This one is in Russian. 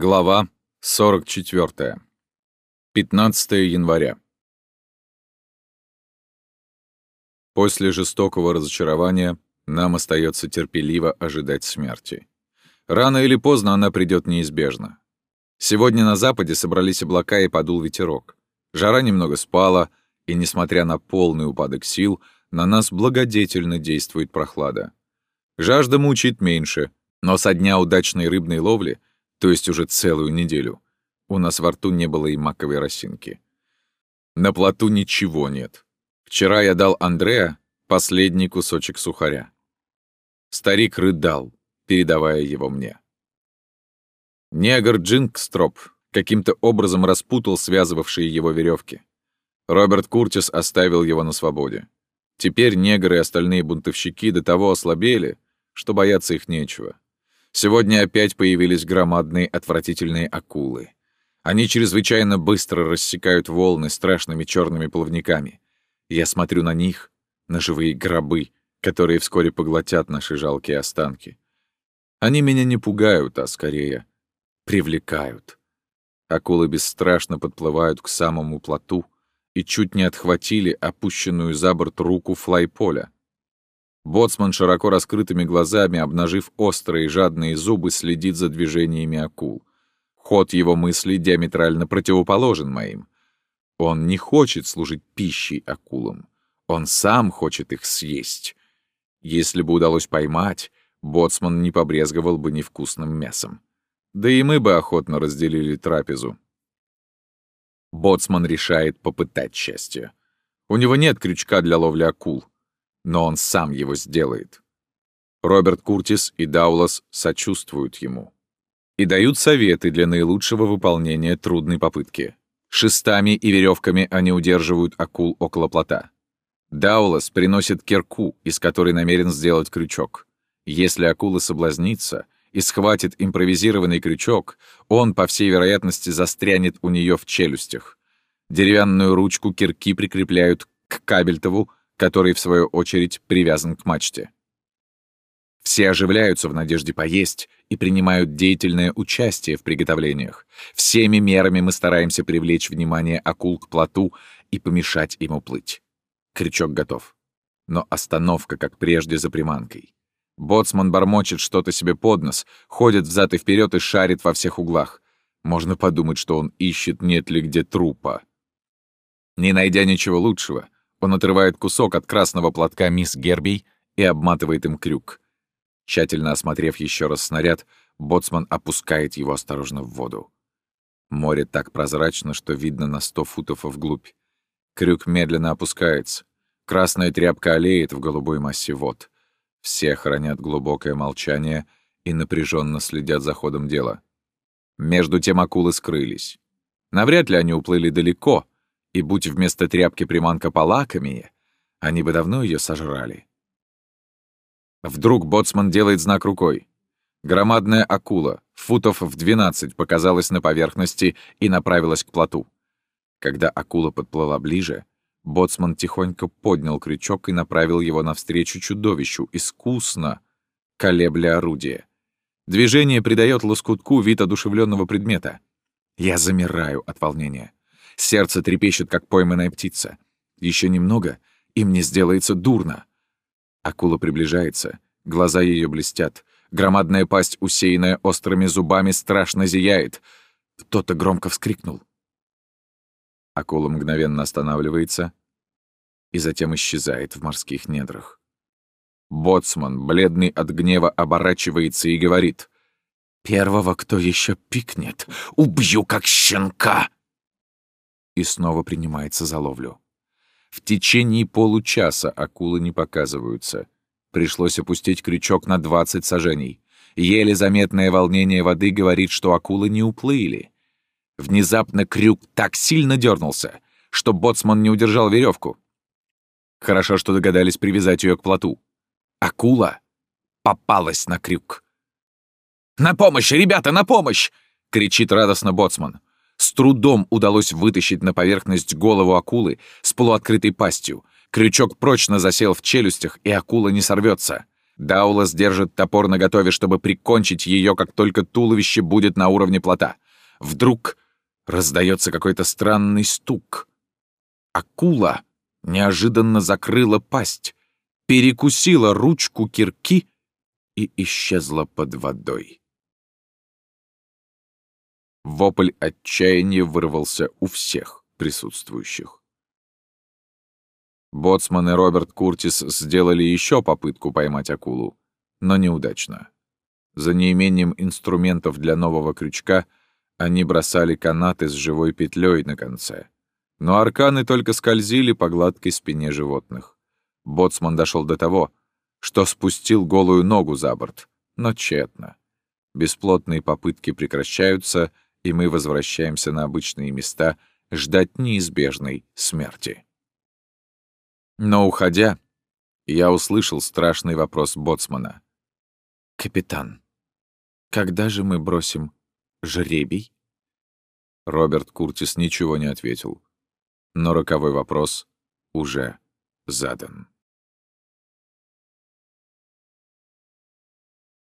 Глава 44. 15 января. После жестокого разочарования нам остается терпеливо ожидать смерти. Рано или поздно она придет неизбежно. Сегодня на западе собрались облака и подул ветерок. Жара немного спала, и, несмотря на полный упадок сил, на нас благодетельно действует прохлада. Жажда мучит меньше, но со дня удачной рыбной ловли — то есть уже целую неделю. У нас во рту не было и маковой росинки. На плоту ничего нет. Вчера я дал Андреа последний кусочек сухаря. Старик рыдал, передавая его мне. Негр Джинкстроп каким-то образом распутал связывавшие его веревки. Роберт Куртис оставил его на свободе. Теперь негры и остальные бунтовщики до того ослабели, что бояться их нечего. Сегодня опять появились громадные отвратительные акулы. Они чрезвычайно быстро рассекают волны страшными черными плавниками. Я смотрю на них, на живые гробы, которые вскоре поглотят наши жалкие останки. Они меня не пугают, а скорее привлекают. Акулы бесстрашно подплывают к самому плоту и чуть не отхватили опущенную за борт руку флайполя — Боцман широко раскрытыми глазами, обнажив острые жадные зубы, следит за движениями акул. Ход его мыслей диаметрально противоположен моим. Он не хочет служить пищей акулам. Он сам хочет их съесть. Если бы удалось поймать, боцман не побрезговал бы невкусным мясом. Да и мы бы охотно разделили трапезу. Боцман решает попытать счастье. У него нет крючка для ловли акул но он сам его сделает. Роберт Куртис и Даулас сочувствуют ему и дают советы для наилучшего выполнения трудной попытки. Шестами и веревками они удерживают акул около плота. Даулас приносит кирку, из которой намерен сделать крючок. Если акула соблазнится и схватит импровизированный крючок, он, по всей вероятности, застрянет у нее в челюстях. Деревянную ручку кирки прикрепляют к кабельтову, который, в свою очередь, привязан к мачте. Все оживляются в надежде поесть и принимают деятельное участие в приготовлениях. Всеми мерами мы стараемся привлечь внимание акул к плоту и помешать им уплыть. Крючок готов. Но остановка, как прежде, за приманкой. Боцман бормочет что-то себе под нос, ходит взад и вперед и шарит во всех углах. Можно подумать, что он ищет, нет ли где трупа. Не найдя ничего лучшего, он отрывает кусок от красного платка мисс Гербий и обматывает им крюк. Тщательно осмотрев еще раз снаряд, боцман опускает его осторожно в воду. Море так прозрачно, что видно на сто футов вглубь. Крюк медленно опускается. Красная тряпка олеет в голубой массе вод. Все хранят глубокое молчание и напряженно следят за ходом дела. Между тем акулы скрылись. Навряд ли они уплыли далеко — и будь вместо тряпки приманка полакомее, они бы давно ее сожрали. Вдруг боцман делает знак рукой. Громадная акула, футов в 12, показалась на поверхности и направилась к плоту. Когда акула подплыла ближе, боцман тихонько поднял крючок и направил его навстречу чудовищу, искусно, колебля орудие. Движение придает лоскутку вид одушевленного предмета. Я замираю от волнения. Сердце трепещет, как пойманная птица. Еще немного, и мне сделается дурно. Акула приближается, глаза ее блестят. Громадная пасть, усеянная острыми зубами, страшно зияет. Кто-то громко вскрикнул. Акула мгновенно останавливается и затем исчезает в морских недрах. Боцман, бледный от гнева, оборачивается и говорит. «Первого, кто еще пикнет, убью как щенка!» И снова принимается за ловлю. В течение получаса акулы не показываются. Пришлось опустить крючок на 20 сажений. Еле заметное волнение воды говорит, что акулы не уплыли. Внезапно крюк так сильно дернулся, что боцман не удержал веревку. Хорошо, что догадались привязать ее к плоту. Акула попалась на крюк. «На помощь, ребята, на помощь!» — кричит радостно боцман. С трудом удалось вытащить на поверхность голову акулы с полуоткрытой пастью. Крючок прочно засел в челюстях, и акула не сорвется. Даулас держит топор наготове, чтобы прикончить ее, как только туловище будет на уровне плота. Вдруг раздается какой-то странный стук. Акула неожиданно закрыла пасть, перекусила ручку кирки и исчезла под водой. Вопль отчаяния вырвался у всех присутствующих. Боцман и Роберт Куртис сделали еще попытку поймать акулу, но неудачно. За неимением инструментов для нового крючка они бросали канаты с живой петлей на конце. Но арканы только скользили по гладкой спине животных. Боцман дошел до того, что спустил голую ногу за борт, но тщетно. Бесплотные попытки прекращаются, и мы возвращаемся на обычные места ждать неизбежной смерти. Но, уходя, я услышал страшный вопрос боцмана. «Капитан, когда же мы бросим жребий?» Роберт Куртис ничего не ответил, но роковой вопрос уже задан.